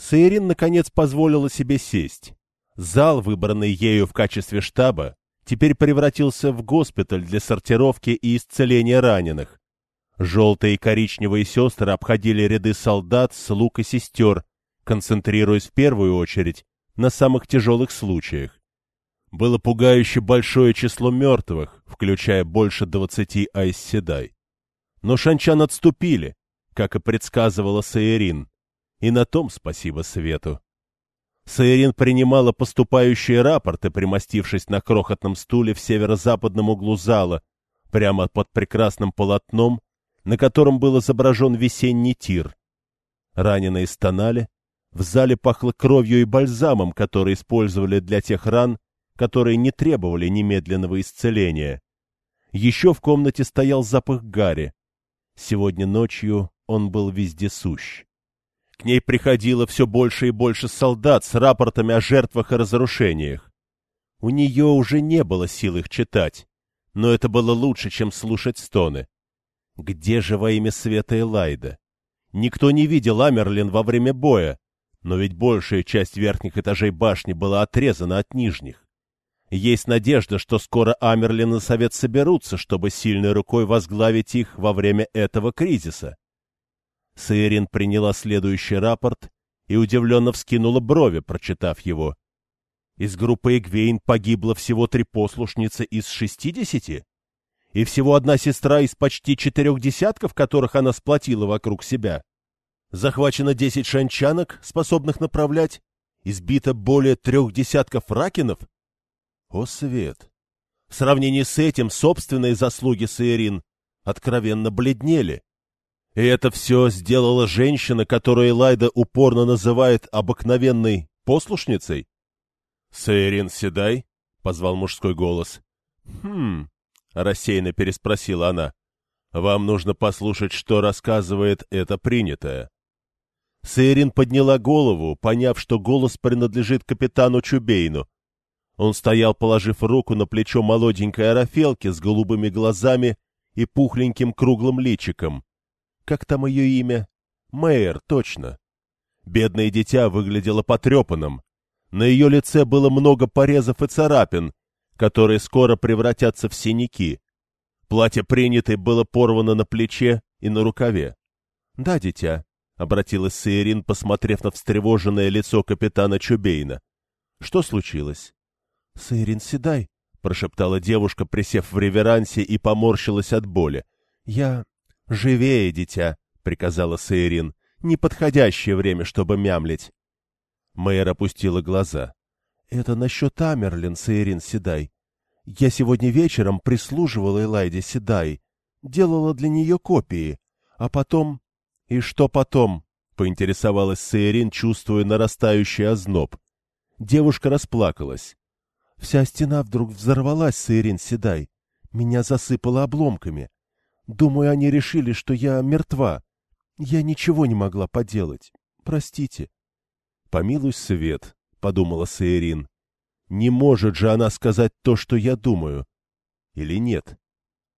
Саирин, наконец, позволила себе сесть. Зал, выбранный ею в качестве штаба, теперь превратился в госпиталь для сортировки и исцеления раненых. Желтые и коричневые сестры обходили ряды солдат, слуг и сестер, концентрируясь в первую очередь на самых тяжелых случаях. Было пугающе большое число мертвых, включая больше двадцати айсседай. Но шанчан отступили, как и предсказывала Саирин, и на том спасибо свету. Саирин принимала поступающие рапорты, примостившись на крохотном стуле в северо-западном углу зала, прямо под прекрасным полотном, на котором был изображен весенний тир. Раненые стонали, в зале пахло кровью и бальзамом, который использовали для тех ран, которые не требовали немедленного исцеления. Еще в комнате стоял запах гари. Сегодня ночью он был вездесущ. К ней приходило все больше и больше солдат с рапортами о жертвах и разрушениях. У нее уже не было сил их читать, но это было лучше, чем слушать стоны. Где же во имя света Элайда? Никто не видел Амерлин во время боя, но ведь большая часть верхних этажей башни была отрезана от нижних. Есть надежда, что скоро Амерлин и Совет соберутся, чтобы сильной рукой возглавить их во время этого кризиса. Саирин приняла следующий рапорт и удивленно вскинула брови, прочитав его. Из группы Эгвейн погибло всего три послушницы из шестидесяти? И всего одна сестра из почти четырех десятков, которых она сплотила вокруг себя. Захвачено десять шанчанок, способных направлять. Избито более трех десятков ракинов. О, свет! В сравнении с этим собственные заслуги Саирин откровенно бледнели. И это все сделала женщина, которую Элайда упорно называет обыкновенной послушницей? — Сейрин Седай? — позвал мужской голос. — Хм, — рассеянно переспросила она. — Вам нужно послушать, что рассказывает это принятое. Сейрин подняла голову, поняв, что голос принадлежит капитану Чубейну. Он стоял, положив руку на плечо молоденькой арафелки с голубыми глазами и пухленьким круглым личиком. Как там ее имя? Мэйр, точно. Бедное дитя выглядело потрепанным. На ее лице было много порезов и царапин, которые скоро превратятся в синяки. Платье принятой было порвано на плече и на рукаве. — Да, дитя, — обратилась Саирин, посмотрев на встревоженное лицо капитана Чубейна. — Что случилось? — Саирин, седай, — прошептала девушка, присев в реверансе и поморщилась от боли. — Я... «Живее, дитя!» — приказала Сейрин. «Неподходящее время, чтобы мямлить». Мэйр опустила глаза. «Это насчет Амерлин, Сейрин Седай. Я сегодня вечером прислуживала Элайде Седай, делала для нее копии, а потом...» «И что потом?» — поинтересовалась Сейрин, чувствуя нарастающий озноб. Девушка расплакалась. «Вся стена вдруг взорвалась, Сейрин Седай. Меня засыпало обломками. Думаю, они решили, что я мертва. Я ничего не могла поделать. Простите. — Помилуй свет, — подумала Саирин. Не может же она сказать то, что я думаю. Или нет?